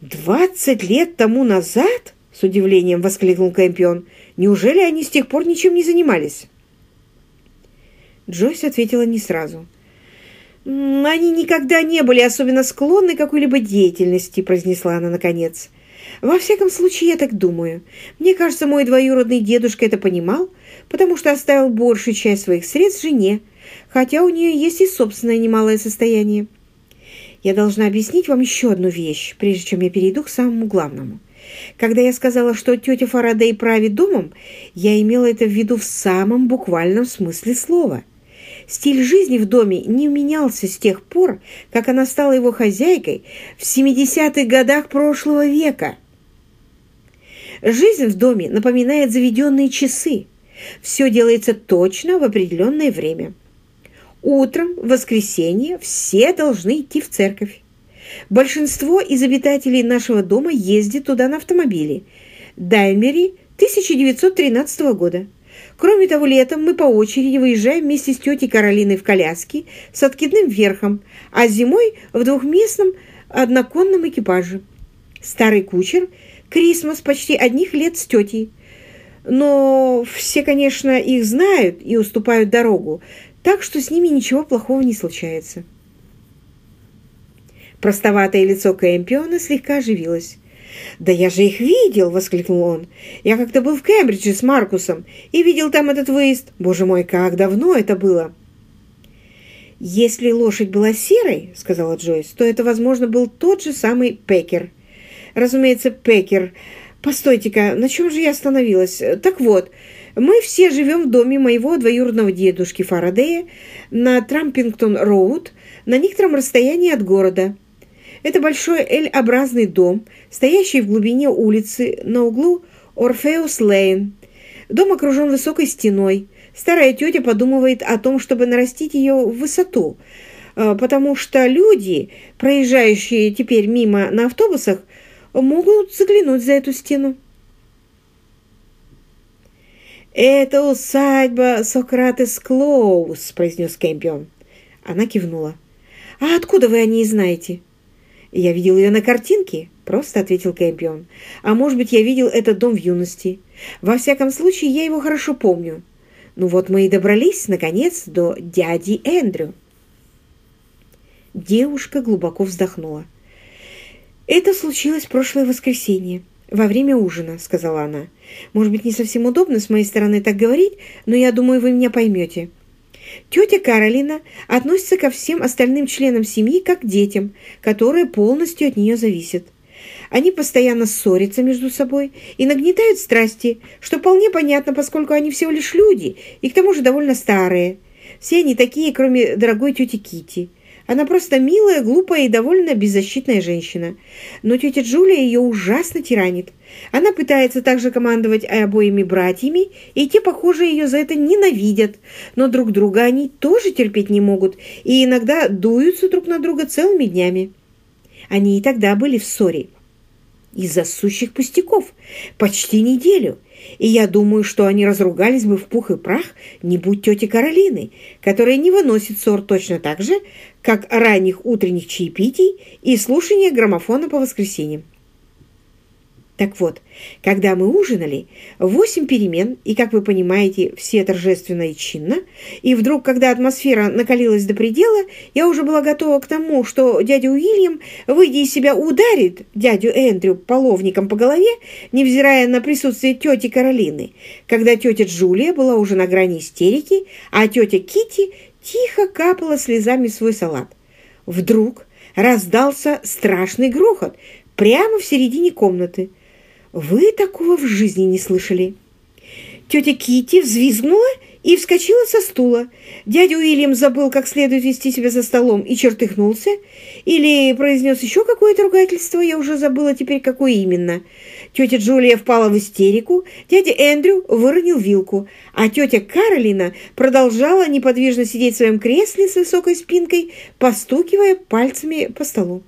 «Двадцать лет тому назад?» — с удивлением воскликнул Кэмпион. «Неужели они с тех пор ничем не занимались?» Джойс ответила не сразу. «Они никогда не были особенно склонны к какой-либо деятельности», — произнесла она наконец. «Во всяком случае, я так думаю. Мне кажется, мой двоюродный дедушка это понимал, потому что оставил большую часть своих средств жене, хотя у нее есть и собственное немалое состояние. Я должна объяснить вам еще одну вещь, прежде чем я перейду к самому главному. Когда я сказала, что тетя Фарадей правит домом, я имела это в виду в самом буквальном смысле слова. Стиль жизни в доме не менялся с тех пор, как она стала его хозяйкой в 70-х годах прошлого века. Жизнь в доме напоминает заведенные часы. Все делается точно в определенное время. Утром, в воскресенье, все должны идти в церковь. Большинство из обитателей нашего дома ездит туда на автомобиле. Даймери 1913 года. Кроме того, летом мы по очереди выезжаем вместе с тетей Каролиной в коляске с откидным верхом, а зимой в двухместном одноконном экипаже. Старый кучер Крисмас почти одних лет с тетей. Но все, конечно, их знают и уступают дорогу, так что с ними ничего плохого не случается. Простоватое лицо Кэмпиона слегка оживилось. «Да я же их видел!» — воскликнул он. «Я как-то был в Кембридже с Маркусом и видел там этот выезд. Боже мой, как давно это было!» «Если лошадь была серой, — сказала Джойс, — то это, возможно, был тот же самый Пекер. Разумеется, Пекер. Постойте-ка, на чем же я остановилась? Так вот, мы все живем в доме моего двоюродного дедушки Фарадея на Трампингтон-Роуд на некотором расстоянии от города. Это большой L-образный дом, стоящий в глубине улицы на углу Орфеус-Лейн. Дом окружен высокой стеной. Старая тетя подумывает о том, чтобы нарастить ее в высоту, э, потому что люди, проезжающие теперь мимо на автобусах, могут заглянуть за эту стену. «Это усадьба Сократес Клоус», — произнес Кэмпион. Она кивнула. «А откуда вы о ней знаете?» «Я видел ее на картинке», — просто ответил Кэмпион. «А может быть, я видел этот дом в юности. Во всяком случае, я его хорошо помню. Ну вот мы и добрались, наконец, до дяди Эндрю». Девушка глубоко вздохнула. «Это случилось прошлое воскресенье, во время ужина», — сказала она. «Может быть, не совсем удобно с моей стороны так говорить, но я думаю, вы меня поймете. Тетя Каролина относится ко всем остальным членам семьи как к детям, которые полностью от нее зависят. Они постоянно ссорятся между собой и нагнетают страсти, что вполне понятно, поскольку они всего лишь люди и к тому же довольно старые. Все они такие, кроме дорогой тети Кити. Она просто милая, глупая и довольно беззащитная женщина. Но тетя Джулия ее ужасно тиранит. Она пытается также командовать обоими братьями, и те, похоже, ее за это ненавидят. Но друг друга они тоже терпеть не могут, и иногда дуются друг на друга целыми днями. Они и тогда были в ссоре. Из-за сущих пустяков. Почти неделю. И я думаю, что они разругались бы в пух и прах, не будь тети Каролины, которая не выносит ссор точно так же, как ранних утренних чаепитий и слушания граммофона по воскресеньям. Так вот, когда мы ужинали, восемь перемен, и, как вы понимаете, все торжественно и чинно, и вдруг, когда атмосфера накалилась до предела, я уже была готова к тому, что дядя Уильям, выйдя из себя, ударит дядю Эндрю половником по голове, невзирая на присутствие тети Каролины, когда тетя Джулия была уже на грани истерики, а тетя Кити тихо капала слезами свой салат. Вдруг раздался страшный грохот прямо в середине комнаты. Вы такого в жизни не слышали. Тетя Кити взвизгнула и вскочила со стула. Дядя Уильям забыл, как следует вести себя за столом, и чертыхнулся. Или произнес еще какое-то ругательство, я уже забыла теперь, какое именно. Тетя Джулия впала в истерику, дядя Эндрю выронил вилку, а тетя Каролина продолжала неподвижно сидеть в своем кресле с высокой спинкой, постукивая пальцами по столу.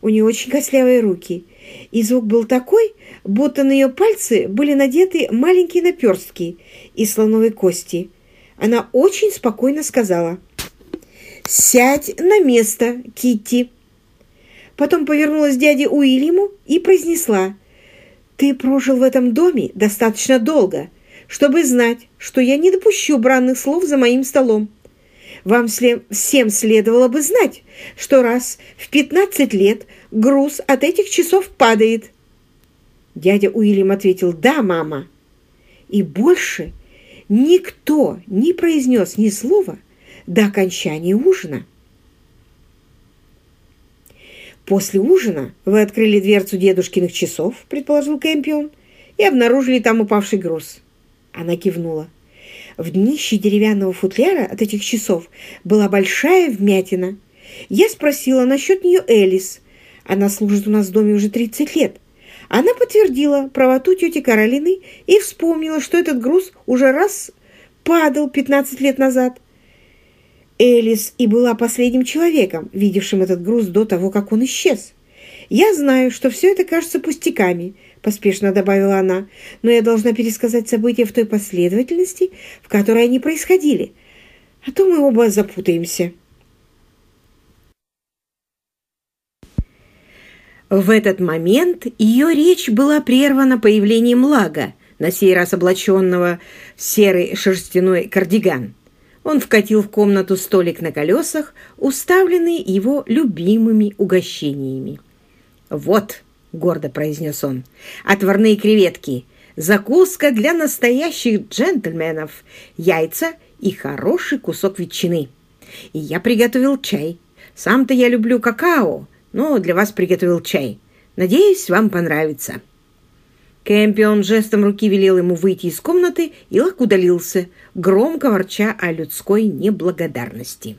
У нее очень костлявые руки, и звук был такой, будто на ее пальцы были надеты маленькие наперстки из слоновой кости. Она очень спокойно сказала «Сядь на место, Китти. потом повернулась к дяде Уильяму и произнесла, «Ты прожил в этом доме достаточно долго, чтобы знать, что я не допущу бранных слов за моим столом. Вам всем следовало бы знать, что раз в 15 лет груз от этих часов падает». Дядя Уильям ответил «Да, мама». И больше никто не произнес ни слова до окончания ужина. «После ужина вы открыли дверцу дедушкиных часов», — предположил Кэмпион, «и обнаружили там упавший груз». Она кивнула. В днище деревянного футляра от этих часов была большая вмятина. Я спросила насчет нее Элис. Она служит у нас в доме уже 30 лет. Она подтвердила правоту тети Каролины и вспомнила, что этот груз уже раз падал 15 лет назад. Элис и была последним человеком, видевшим этот груз до того, как он исчез. «Я знаю, что все это кажется пустяками», — поспешно добавила она, «но я должна пересказать события в той последовательности, в которой они происходили, а то мы оба запутаемся». В этот момент ее речь была прервана появлением Лага, на сей раз облаченного в серый шерстяной кардиган. Он вкатил в комнату столик на колесах, уставленный его любимыми угощениями. «Вот», — гордо произнес он, — «отварные креветки, закуска для настоящих джентльменов, яйца и хороший кусок ветчины. И я приготовил чай. Сам-то я люблю какао, но для вас приготовил чай. Надеюсь, вам понравится». Кэмпион жестом руки велел ему выйти из комнаты, и Лак удалился, громко ворча о людской неблагодарности.